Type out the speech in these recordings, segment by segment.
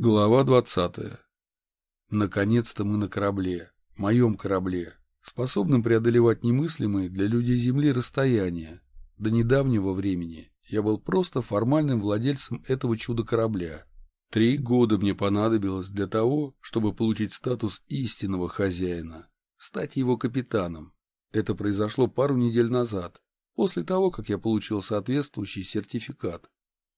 Глава двадцатая. Наконец-то мы на корабле, моем корабле, способном преодолевать немыслимые для людей Земли расстояния. До недавнего времени я был просто формальным владельцем этого чудо-корабля. Три года мне понадобилось для того, чтобы получить статус истинного хозяина, стать его капитаном. Это произошло пару недель назад, после того, как я получил соответствующий сертификат.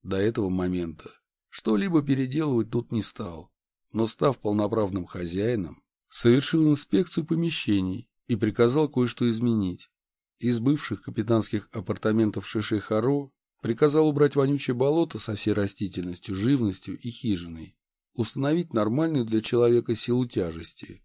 До этого момента что-либо переделывать тут не стал, но, став полноправным хозяином, совершил инспекцию помещений и приказал кое-что изменить. Из бывших капитанских апартаментов Шиши-Харо приказал убрать вонючее болото со всей растительностью, живностью и хижиной, установить нормальную для человека силу тяжести.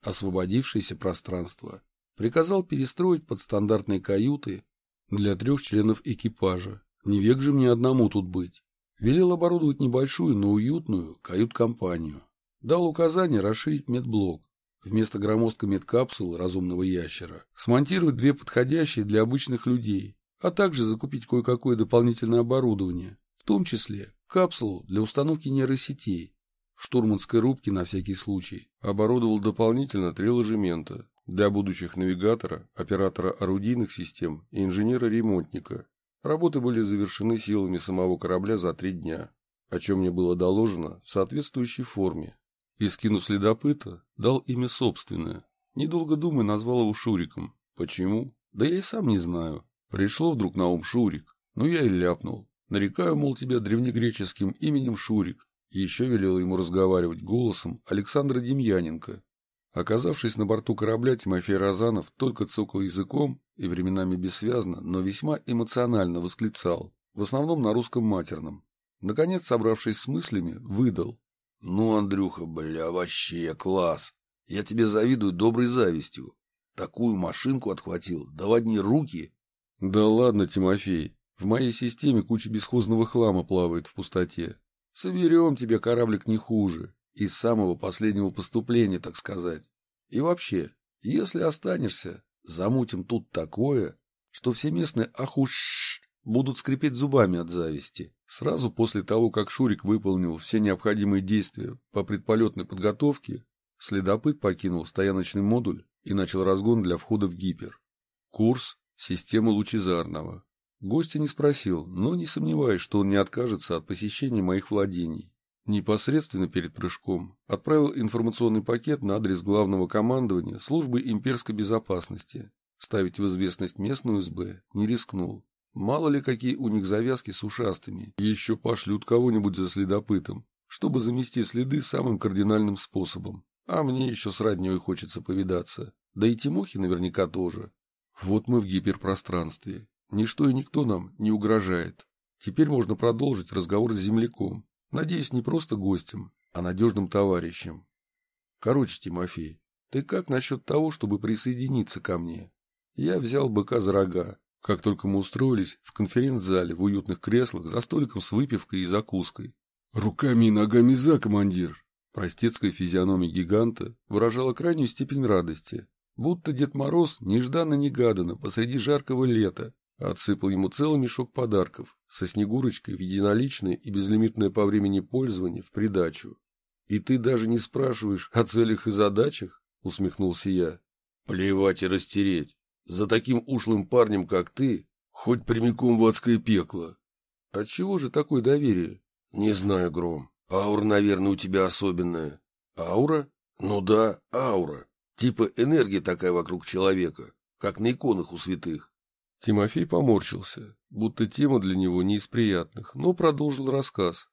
Освободившееся пространство приказал перестроить под стандартные каюты для трех членов экипажа. Не век же мне одному тут быть. Велел оборудовать небольшую, но уютную кают-компанию. Дал указание расширить медблок. Вместо громоздкой медкапсулы разумного ящера смонтировать две подходящие для обычных людей, а также закупить кое-какое дополнительное оборудование, в том числе капсулу для установки нейросетей. В штурманской рубке на всякий случай оборудовал дополнительно три ложемента для будущих навигатора, оператора орудийных систем и инженера-ремонтника Работы были завершены силами самого корабля за три дня, о чем мне было доложено в соответствующей форме. И, скинув следопыта, дал имя собственное. Недолго думая, назвал его Шуриком. Почему? Да я и сам не знаю. Пришло вдруг на ум Шурик. Ну, я и ляпнул. Нарекаю, мол, тебя древнегреческим именем Шурик. Еще велел ему разговаривать голосом Александра Демьяненко. Оказавшись на борту корабля, Тимофей Розанов только цокал языком и временами бессвязно, но весьма эмоционально восклицал, в основном на русском матерном. Наконец, собравшись с мыслями, выдал. «Ну, Андрюха, бля, вообще класс! Я тебе завидую доброй завистью. Такую машинку отхватил, да в одни руки!» «Да ладно, Тимофей, в моей системе куча бесхозного хлама плавает в пустоте. Соберем тебе кораблик не хуже, из самого последнего поступления, так сказать. И вообще, если останешься, Замутим тут такое, что все местные ахуш будут скрипеть зубами от зависти. Сразу после того, как Шурик выполнил все необходимые действия по предполетной подготовке, следопыт покинул стояночный модуль и начал разгон для входа в гипер. Курс – система лучезарного. Гостя не спросил, но не сомневаюсь, что он не откажется от посещения моих владений. Непосредственно перед прыжком отправил информационный пакет на адрес главного командования службы имперской безопасности. Ставить в известность местную СБ не рискнул. Мало ли какие у них завязки с ушастыми. Еще пошлют кого-нибудь за следопытом, чтобы замести следы самым кардинальным способом. А мне еще с родней хочется повидаться. Да и Тимохи наверняка тоже. Вот мы в гиперпространстве. Ничто и никто нам не угрожает. Теперь можно продолжить разговор с земляком. Надеюсь, не просто гостем, а надежным товарищем. Короче, Тимофей, ты как насчет того, чтобы присоединиться ко мне? Я взял быка за рога, как только мы устроились в конференц-зале в уютных креслах за столиком с выпивкой и закуской. Руками и ногами за, командир! Простецкая физиономия гиганта выражала крайнюю степень радости, будто Дед Мороз нежданно-негаданно посреди жаркого лета Отсыпал ему целый мешок подарков со Снегурочкой в единоличное и безлимитное по времени пользование в придачу. «И ты даже не спрашиваешь о целях и задачах?» — усмехнулся я. «Плевать и растереть. За таким ушлым парнем, как ты, хоть прямиком в адское пекло». «Отчего же такое доверие?» «Не знаю, Гром. Аура, наверное, у тебя особенная». «Аура?» «Ну да, аура. Типа энергия такая вокруг человека, как на иконах у святых. Тимофей поморщился, будто тема для него не из приятных, но продолжил рассказ.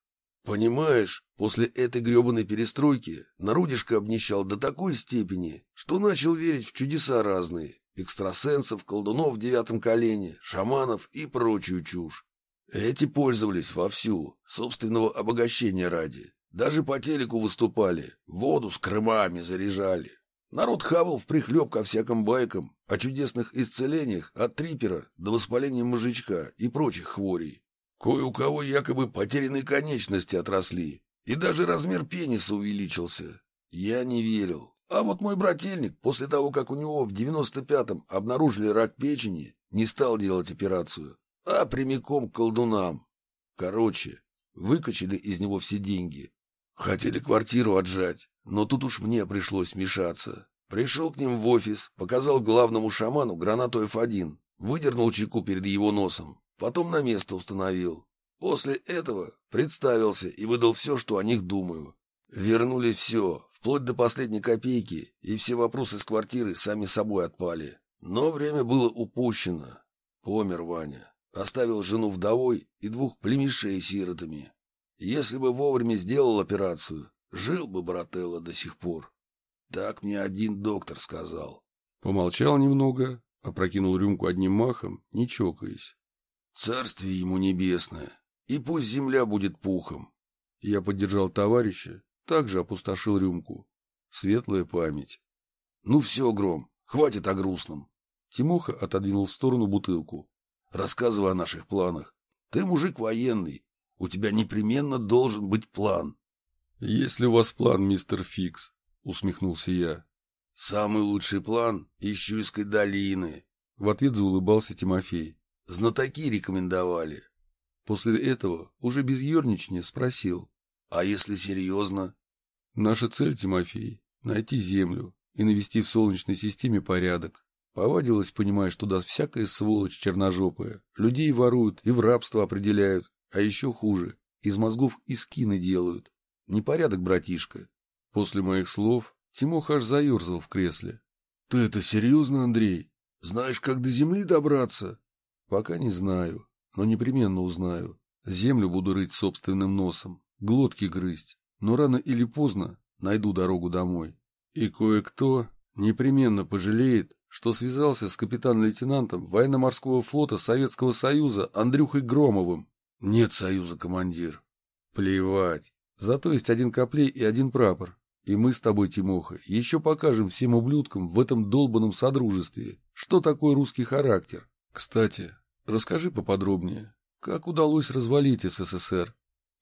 «Понимаешь, после этой гребаной перестройки народишко обнищал до такой степени, что начал верить в чудеса разные, экстрасенсов, колдунов в девятом колене, шаманов и прочую чушь. Эти пользовались вовсю, собственного обогащения ради. Даже по телеку выступали, воду с крымами заряжали, Народ хавал в прихлеб ко всяким байкам о чудесных исцелениях от трипера до воспаления мозжечка и прочих хворей. Кое у кого якобы потерянные конечности отросли, и даже размер пениса увеличился. Я не верил. А вот мой брательник, после того, как у него в девяносто пятом обнаружили рак печени, не стал делать операцию, а прямиком к колдунам. Короче, выкачали из него все деньги. Хотели квартиру отжать, но тут уж мне пришлось вмешаться. Пришел к ним в офис, показал главному шаману гранату F1, выдернул чеку перед его носом, потом на место установил. После этого представился и выдал все, что о них думаю. Вернули все, вплоть до последней копейки, и все вопросы с квартиры сами собой отпали. Но время было упущено. Помер Ваня. Оставил жену вдовой и двух племешей сиротами. Если бы вовремя сделал операцию, жил бы брателло до сих пор. Так мне один доктор сказал. Помолчал немного, опрокинул рюмку одним махом, не чокаясь. Царствие ему небесное, и пусть земля будет пухом. Я поддержал товарища, также опустошил рюмку. Светлая память. Ну все, Гром, хватит о грустном. Тимоха отодвинул в сторону бутылку. Рассказывай о наших планах. Ты мужик военный, у тебя непременно должен быть план. — Есть ли у вас план, мистер Фикс? — усмехнулся я. — Самый лучший план — Ищуйской долины. В ответ заулыбался Тимофей. — Знатоки рекомендовали. После этого уже без ерничания спросил. — А если серьезно? — Наша цель, Тимофей, — найти Землю и навести в Солнечной системе порядок. Повадилась, понимаешь, туда всякая сволочь черножопая. Людей воруют и в рабство определяют, а еще хуже, из мозгов и скины делают. Непорядок, братишка. После моих слов Тимоха аж заерзал в кресле. — Ты это серьезно, Андрей? Знаешь, как до земли добраться? — Пока не знаю, но непременно узнаю. Землю буду рыть собственным носом, глотки грызть, но рано или поздно найду дорогу домой. И кое-кто непременно пожалеет, что связался с капитан-лейтенантом военно-морского флота Советского Союза Андрюхой Громовым. Нет союза, командир. Плевать. Зато есть один коплей и один прапор. И мы с тобой, Тимоха, еще покажем всем ублюдкам в этом долбанном содружестве, что такое русский характер. Кстати, расскажи поподробнее, как удалось развалить СССР?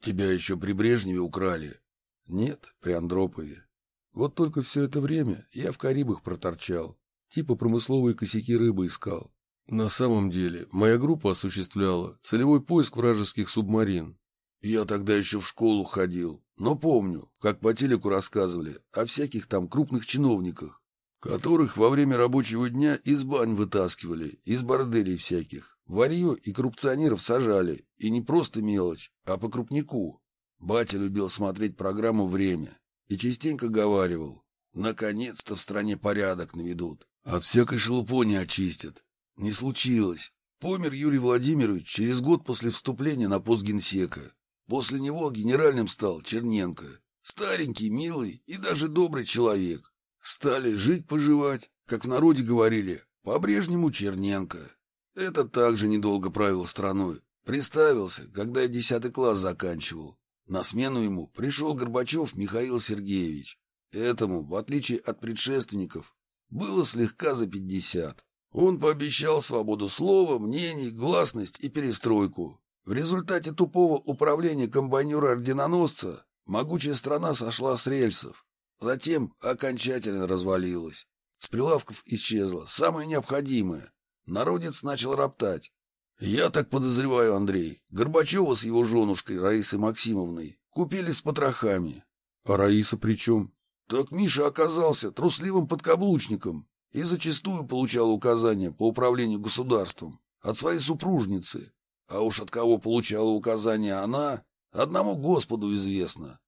Тебя еще при Брежневе украли? Нет, при Андропове. Вот только все это время я в Карибах проторчал, типа промысловые косяки рыбы искал. На самом деле, моя группа осуществляла целевой поиск вражеских субмарин. Я тогда еще в школу ходил, но помню, как по телеку рассказывали о всяких там крупных чиновниках, которых во время рабочего дня из бань вытаскивали, из борделей всяких, варье и коррупционеров сажали, и не просто мелочь, а по крупнику. Батя любил смотреть программу «Время» и частенько говаривал, наконец-то в стране порядок наведут, от всякой шелупони очистят, не случилось. Помер Юрий Владимирович через год после вступления на пост генсека. После него генеральным стал Черненко. Старенький, милый и даже добрый человек. Стали жить-поживать, как в народе говорили, по-прежнему Черненко. Это также недолго правил страной. Приставился, когда я десятый класс заканчивал. На смену ему пришел Горбачев Михаил Сергеевич. Этому, в отличие от предшественников, было слегка за пятьдесят. Он пообещал свободу слова, мнений, гласность и перестройку. В результате тупого управления комбайнера-орденоносца могучая страна сошла с рельсов. Затем окончательно развалилась. С прилавков исчезло самое необходимое. Народец начал роптать. Я так подозреваю, Андрей, Горбачева с его женушкой Раисой Максимовной купили с потрохами. А Раиса при чем? Так Миша оказался трусливым подкаблучником и зачастую получал указания по управлению государством от своей супружницы, а уж от кого получала указания она, одному Господу известно.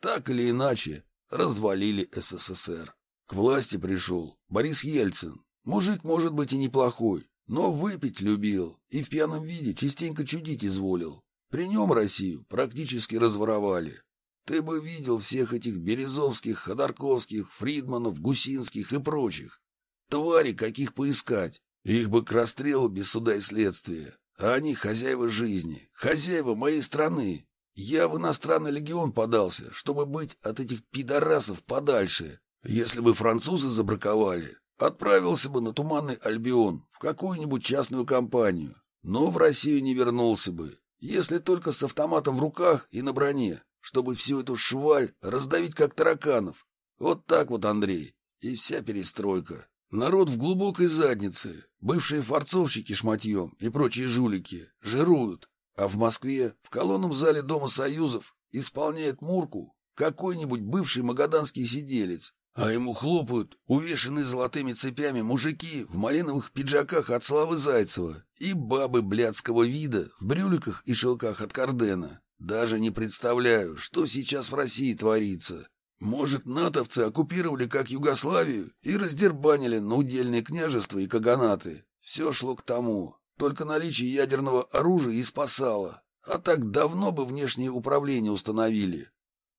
Так или иначе, развалили СССР. К власти пришел Борис Ельцин. Мужик, может быть, и неплохой, но выпить любил и в пьяном виде частенько чудить изволил. При нем Россию практически разворовали. Ты бы видел всех этих Березовских, Ходорковских, Фридманов, Гусинских и прочих. Твари, каких поискать. Их бы к расстрелу без суда и следствия. А они хозяева жизни, хозяева моей страны. Я в иностранный легион подался, чтобы быть от этих пидорасов подальше. Если бы французы забраковали, отправился бы на Туманный Альбион в какую-нибудь частную компанию. Но в Россию не вернулся бы, если только с автоматом в руках и на броне, чтобы всю эту шваль раздавить как тараканов. Вот так вот, Андрей, и вся перестройка. Народ в глубокой заднице, бывшие форцовщики шматьем и прочие жулики, жируют, а в Москве, в колонном зале Дома Союзов, исполняет Мурку какой-нибудь бывший магаданский сиделец. А ему хлопают, увешанные золотыми цепями, мужики в малиновых пиджаках от Славы Зайцева и бабы блядского вида в брюликах и шелках от Кардена. Даже не представляю, что сейчас в России творится. Может, натовцы оккупировали как Югославию и раздербанили на удельные княжества и каганаты. Все шло к тому. Только наличие ядерного оружия и спасало. А так давно бы внешнее управление установили.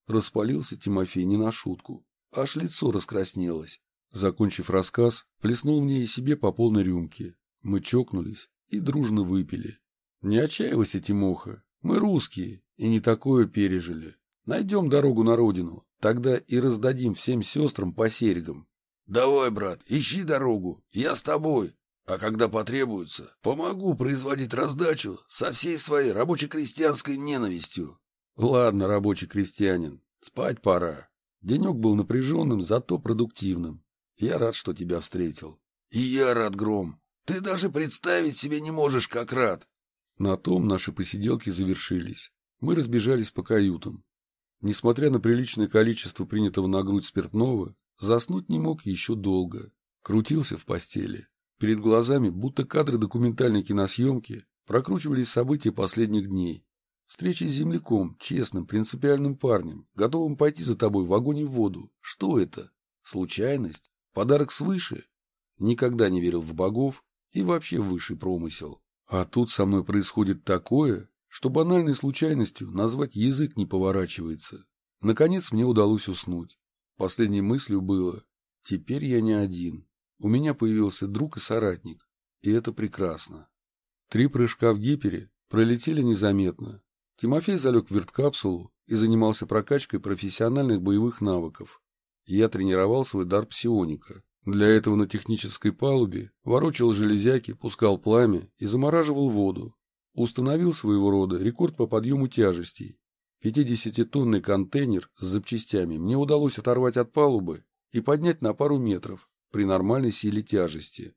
Распалился Тимофей не на шутку. Аж лицо раскраснелось. Закончив рассказ, плеснул мне и себе по полной рюмке. Мы чокнулись и дружно выпили. Не отчаивайся, Тимоха. Мы русские и не такое пережили. Найдем дорогу на родину, тогда и раздадим всем сестрам по серьгам. Давай, брат, ищи дорогу, я с тобой. А когда потребуется, помогу производить раздачу со всей своей рабоче-крестьянской ненавистью. Ладно, рабочий крестьянин, спать пора. Денек был напряженным, зато продуктивным. Я рад, что тебя встретил. И я рад, Гром. Ты даже представить себе не можешь, как рад. На том наши посиделки завершились. Мы разбежались по каютам. Несмотря на приличное количество принятого на грудь спиртного, заснуть не мог еще долго. Крутился в постели. Перед глазами, будто кадры документальной киносъемки, прокручивались события последних дней. Встреча с земляком, честным, принципиальным парнем, готовым пойти за тобой в огонь и в воду. Что это? Случайность? Подарок свыше? Никогда не верил в богов и вообще в высший промысел. А тут со мной происходит такое, что банальной случайностью назвать язык не поворачивается. Наконец мне удалось уснуть. Последней мыслью было «Теперь я не один. У меня появился друг и соратник, и это прекрасно». Три прыжка в гипере пролетели незаметно, Тимофей залег в верткапсулу и занимался прокачкой профессиональных боевых навыков. Я тренировал свой дар псионика. Для этого на технической палубе ворочал железяки, пускал пламя и замораживал воду. Установил своего рода рекорд по подъему тяжестей. 50-тонный контейнер с запчастями мне удалось оторвать от палубы и поднять на пару метров при нормальной силе тяжести.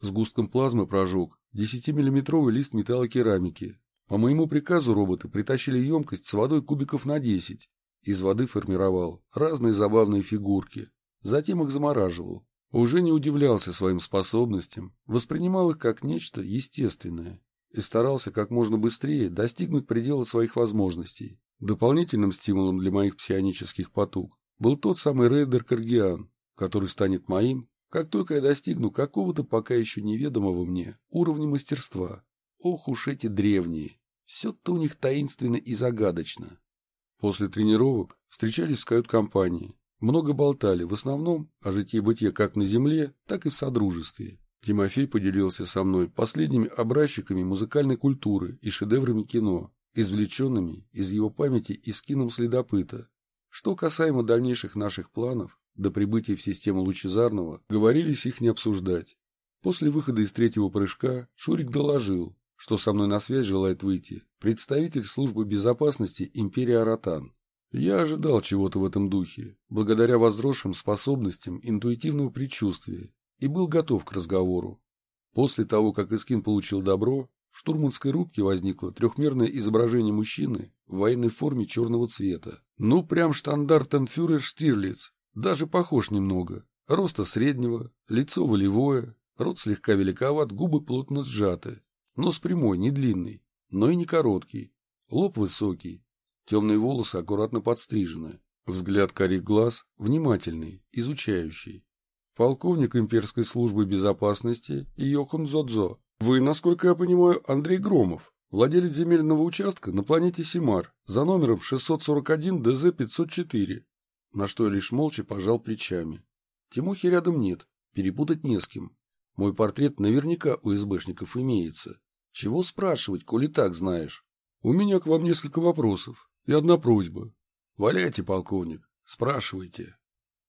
С густком плазмы прожег 10-миллиметровый лист металлокерамики, по моему приказу роботы притащили емкость с водой кубиков на 10. Из воды формировал разные забавные фигурки. Затем их замораживал. Уже не удивлялся своим способностям, воспринимал их как нечто естественное и старался как можно быстрее достигнуть предела своих возможностей. Дополнительным стимулом для моих псионических потуг был тот самый рейдер Каргиан, который станет моим, как только я достигну какого-то пока еще неведомого мне уровня мастерства. Ох уж эти древние. Все-то у них таинственно и загадочно. После тренировок встречались в кают-компании. Много болтали, в основном о житье-бытие как на земле, так и в содружестве. Тимофей поделился со мной последними образчиками музыкальной культуры и шедеврами кино, извлеченными из его памяти и скином следопыта. Что касаемо дальнейших наших планов, до прибытия в систему Лучезарного, говорились их не обсуждать. После выхода из третьего прыжка Шурик доложил, что со мной на связь желает выйти представитель службы безопасности империи Аратан. Я ожидал чего-то в этом духе, благодаря возросшим способностям интуитивного предчувствия, и был готов к разговору. После того, как Искин получил добро, в штурманской рубке возникло трехмерное изображение мужчины в военной форме черного цвета. Ну, прям штандартенфюрер Штирлиц, даже похож немного. Роста среднего, лицо волевое, рот слегка великоват, губы плотно сжаты, Нос прямой, не длинный, но и не короткий. Лоб высокий. Темные волосы аккуратно подстрижены. Взгляд карих глаз внимательный, изучающий. Полковник имперской службы безопасности Йохан Зодзо. Вы, насколько я понимаю, Андрей Громов, владелец земельного участка на планете Симар за номером 641 ДЗ-504. На что я лишь молча пожал плечами. Тимохи рядом нет, перепутать не с кем. Мой портрет наверняка у СБшников имеется. Чего спрашивать, коли так знаешь? У меня к вам несколько вопросов и одна просьба. Валяйте, полковник, спрашивайте.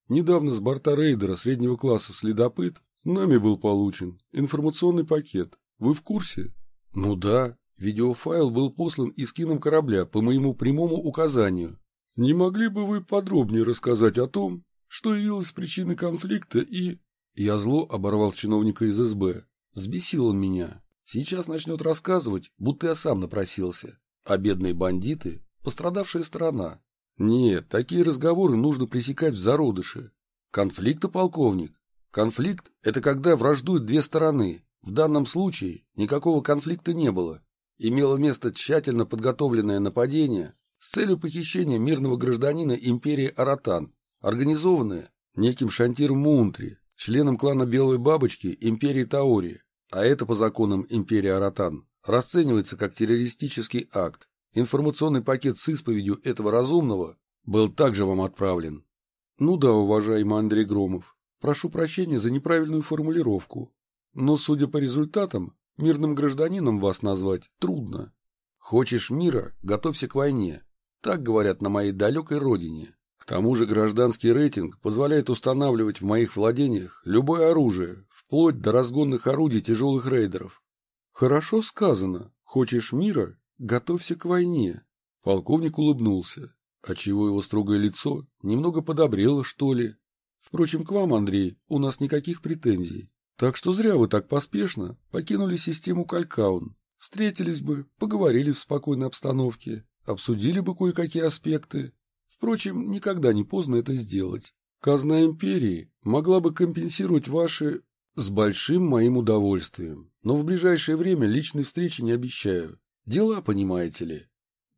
Недавно с борта рейдера среднего класса «Следопыт» нами был получен информационный пакет. Вы в курсе? Ну да, видеофайл был послан из кином корабля по моему прямому указанию. Не могли бы вы подробнее рассказать о том, что явилось причиной конфликта и... Я зло оборвал чиновника из СБ. Сбесил он меня. Сейчас начнет рассказывать, будто я сам напросился. А бедные бандиты – пострадавшая сторона. Нет, такие разговоры нужно пресекать в зародыше. Конфликта, полковник? Конфликт – это когда враждуют две стороны. В данном случае никакого конфликта не было. Имело место тщательно подготовленное нападение с целью похищения мирного гражданина империи Аратан, организованное неким Шантир Мунтри, членом клана Белой Бабочки империи Таори, а это по законам империи Аратан расценивается как террористический акт. Информационный пакет с исповедью этого разумного был также вам отправлен. Ну да, уважаемый Андрей Громов, прошу прощения за неправильную формулировку, но, судя по результатам, мирным гражданином вас назвать трудно. Хочешь мира, готовься к войне. Так говорят на моей далекой родине. К тому же гражданский рейтинг позволяет устанавливать в моих владениях любое оружие, вплоть до разгонных орудий тяжелых рейдеров. Хорошо сказано. Хочешь мира? Готовься к войне. Полковник улыбнулся, отчего его строгое лицо немного подобрело, что ли. Впрочем, к вам, Андрей, у нас никаких претензий. Так что зря вы так поспешно покинули систему Калькаун. Встретились бы, поговорили в спокойной обстановке, обсудили бы кое-какие аспекты. Впрочем, никогда не поздно это сделать. Казна империи могла бы компенсировать ваши с большим моим удовольствием, но в ближайшее время личной встречи не обещаю. Дела, понимаете ли.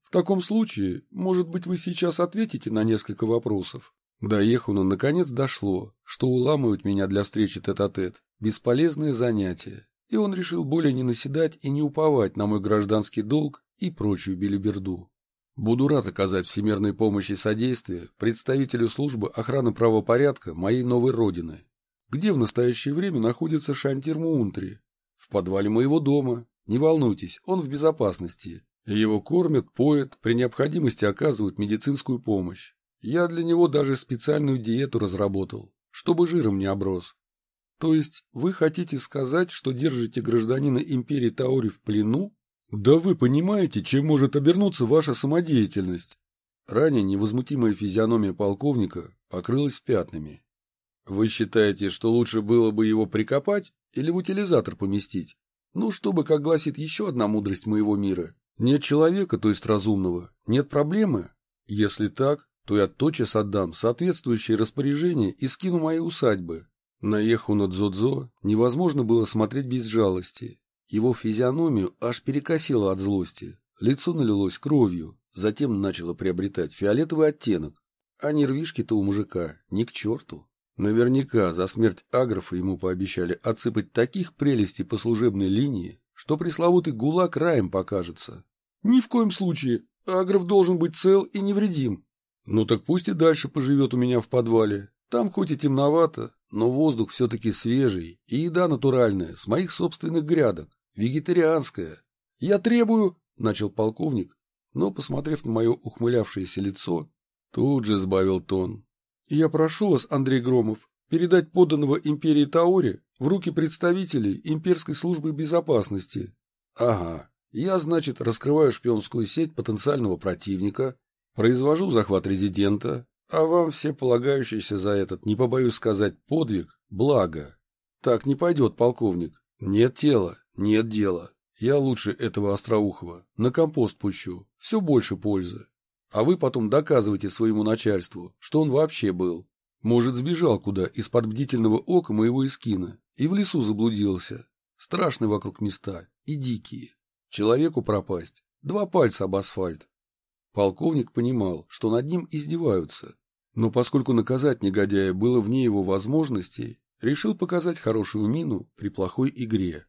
В таком случае, может быть, вы сейчас ответите на несколько вопросов. До Ехуна наконец дошло, что уламывать меня для встречи тет-а-тет -тет – бесполезное занятие, и он решил более не наседать и не уповать на мой гражданский долг и прочую белиберду. Буду рад оказать всемирной помощи и содействие представителю службы охраны правопорядка моей новой родины, где в настоящее время находится Шантир Муунтри. В подвале моего дома. Не волнуйтесь, он в безопасности. Его кормят, поят, при необходимости оказывают медицинскую помощь. Я для него даже специальную диету разработал, чтобы жиром не оброс. То есть вы хотите сказать, что держите гражданина империи Таури в плену? Да вы понимаете, чем может обернуться ваша самодеятельность? Ранее невозмутимая физиономия полковника покрылась пятнами. Вы считаете, что лучше было бы его прикопать или в утилизатор поместить? Ну, чтобы, как гласит еще одна мудрость моего мира, нет человека, то есть разумного, нет проблемы. Если так, то я тотчас отдам соответствующее распоряжение и скину мои усадьбы. На Ехуна Дзодзо невозможно было смотреть без жалости. Его физиономию аж перекосило от злости. Лицо налилось кровью, затем начало приобретать фиолетовый оттенок. А нервишки-то у мужика ни к черту. Наверняка за смерть Аграфа ему пообещали отсыпать таких прелестей по служебной линии, что пресловутый гулаг раем покажется. Ни в коем случае. Аграф должен быть цел и невредим. Ну так пусть и дальше поживет у меня в подвале. Там хоть и темновато, но воздух все-таки свежий, и еда натуральная, с моих собственных грядок, вегетарианская. Я требую, — начал полковник, но, посмотрев на мое ухмылявшееся лицо, тут же сбавил тон. Я прошу вас, Андрей Громов, передать подданного империи Таори в руки представителей имперской службы безопасности. Ага, я, значит, раскрываю шпионскую сеть потенциального противника, произвожу захват резидента, а вам все полагающиеся за этот, не побоюсь сказать, подвиг, благо. Так не пойдет, полковник. Нет тела, нет дела. Я лучше этого остроухого на компост пущу, все больше пользы. А вы потом доказывайте своему начальству, что он вообще был. Может, сбежал куда из-под бдительного ока моего искина и в лесу заблудился. Страшные вокруг места и дикие. Человеку пропасть. Два пальца об асфальт. Полковник понимал, что над ним издеваются. Но поскольку наказать негодяя было вне его возможностей, решил показать хорошую мину при плохой игре.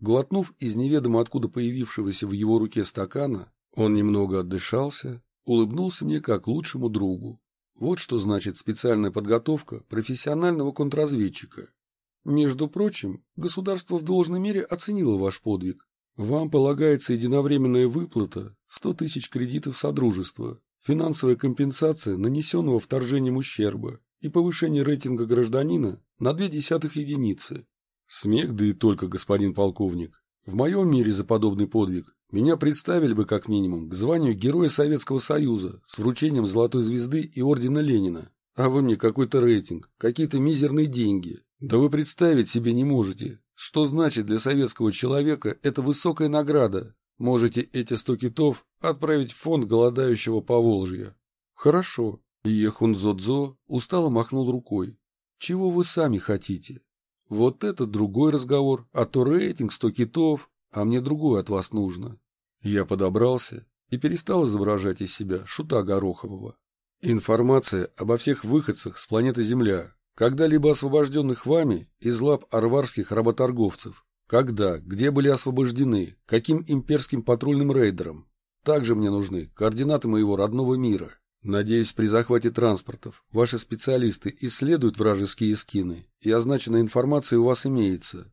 Глотнув из неведомо откуда появившегося в его руке стакана, он немного отдышался улыбнулся мне как лучшему другу. Вот что значит специальная подготовка профессионального контрразведчика. Между прочим, государство в должной мере оценило ваш подвиг. Вам полагается единовременная выплата в 100 тысяч кредитов Содружества, финансовая компенсация нанесенного вторжением ущерба и повышение рейтинга гражданина на две десятых единицы. Смех, да и только, господин полковник. В моем мире за подобный подвиг меня представили бы как минимум к званию Героя Советского Союза с вручением Золотой Звезды и Ордена Ленина. А вы мне какой-то рейтинг, какие-то мизерные деньги. Да вы представить себе не можете, что значит для советского человека эта высокая награда. Можете эти сто китов отправить в фонд голодающего Поволжья. Хорошо. Ехунзодзо устало махнул рукой. Чего вы сами хотите? Вот это другой разговор, а то рейтинг сто китов, а мне другое от вас нужно. Я подобрался и перестал изображать из себя шута Горохового. Информация обо всех выходцах с планеты Земля, когда-либо освобожденных вами из лап арварских работорговцев, когда, где были освобождены, каким имперским патрульным рейдером. Также мне нужны координаты моего родного мира. Надеюсь, при захвате транспортов ваши специалисты исследуют вражеские скины, и означенная информация у вас имеется.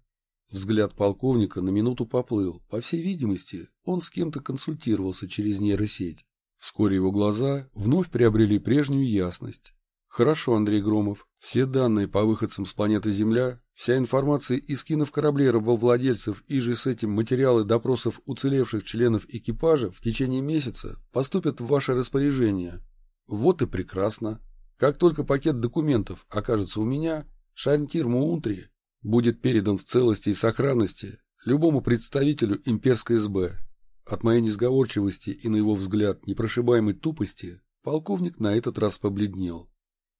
Взгляд полковника на минуту поплыл. По всей видимости, он с кем-то консультировался через нейросеть. Вскоре его глаза вновь приобрели прежнюю ясность. Хорошо, Андрей Громов. Все данные по выходцам с планеты Земля, вся информация из кинов кораблей рабовладельцев и же с этим материалы допросов уцелевших членов экипажа в течение месяца поступят в ваше распоряжение. Вот и прекрасно. Как только пакет документов окажется у меня, Шантир Муунтри будет передан в целости и сохранности любому представителю имперской СБ. От моей несговорчивости и, на его взгляд, непрошибаемой тупости полковник на этот раз побледнел.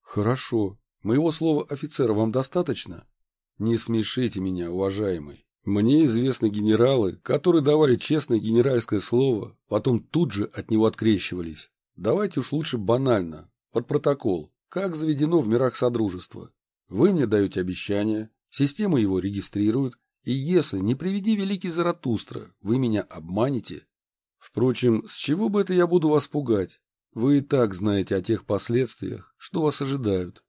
«Хорошо. Моего слова офицера вам достаточно?» «Не смешите меня, уважаемый. Мне известны генералы, которые давали честное генеральское слово, потом тут же от него открещивались. Давайте уж лучше банально, под протокол, как заведено в мирах Содружества. Вы мне даете обещание, система его регистрирует, и если, не приведи великий Заратустра, вы меня обманете. Впрочем, с чего бы это я буду вас пугать? Вы и так знаете о тех последствиях, что вас ожидают.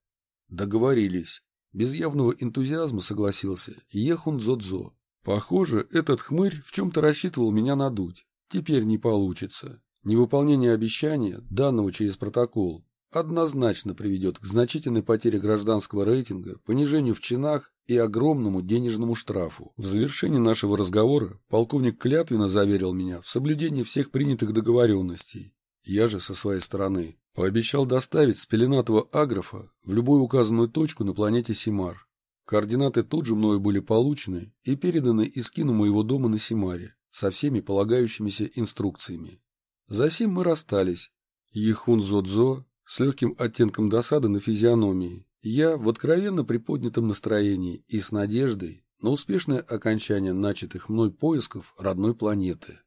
Договорились. Без явного энтузиазма согласился Ехун Зодзо. Похоже, этот хмырь в чем-то рассчитывал меня надуть. Теперь не получится. Невыполнение обещания, данного через протокол, однозначно приведет к значительной потере гражданского рейтинга, понижению в чинах и огромному денежному штрафу. В завершении нашего разговора полковник клятвенно заверил меня в соблюдении всех принятых договоренностей. Я же, со своей стороны, пообещал доставить спеленатого аграфа в любую указанную точку на планете Симар. Координаты тут же мною были получены и переданы из кину моего дома на Симаре со всеми полагающимися инструкциями. Засим мы расстались. Ехун Зодзо с легким оттенком досады на физиономии. Я в откровенно приподнятом настроении и с надеждой на успешное окончание начатых мной поисков родной планеты.